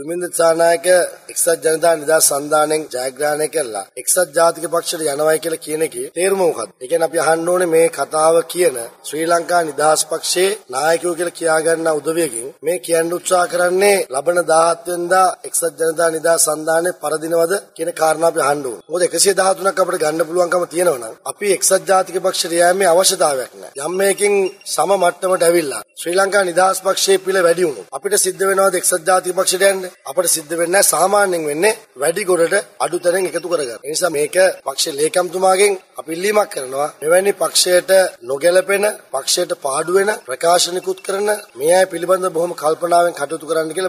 දුමින්ද දිසානායක එක්සත් ජනතා නිදහස් සන්ධානයෙන් ජයග්‍රහණය කරලා එක්සත් ජාතික පක්ෂයට යනවයි කියලා කියන එකේ තේරුම මොකක්ද? ඒ කියන්නේ අපි අහන්න ඕනේ මේ කතාව කියන ශ්‍රී ලංකා නිදහස් පක්ෂයේ නායකයෝ කියලා කියා ගන්න උදවියකින් මේ කියන්න උත්සාහ කරන්නේ ලබන 17 වෙනිදා එක්සත් ජනතා නිදහස් සන්ධානයේ පරදිනවද කියන කාරණා අපි අහන්න ඕනේ. මොකද 113ක් අපිට ගන්න පුළුවන්කම තියෙනවා නම් අපි එක්සත් ජාතික පක්ෂයට යෑමේ අවශ්‍යතාවයක් නැහැ. යම් මේකින් සම මට්ටමට ඇවිල්ලා ශ්‍රී ලංකා නිදහස් පක්ෂයේ පිළ වැඩි වුණොත් අපිට සිද්ධ වෙනවද එක්සත් ජාතික පක්ෂයට යන්න? අපිට සිද්ධ වෙන්නේ නැහැ සාමාන්‍යයෙන් වෙන්නේ වැඩි ගොඩට අඩු තරෙන් එකතු කරගන්න. ඒ නිසා මේක පක්ෂ ලේකම්තුමාගෙන් අපි ඉල්ලීමක් කරනවා. මෙවැනි පක්ෂයට නොගැලපෙන, පක්ෂයට පාඩු වෙන ප්‍රකාශනිකුත් කරන මේ අය පිළිබඳව බොහොම කල්පනාවෙන් කටයුතු කරන්න කියලා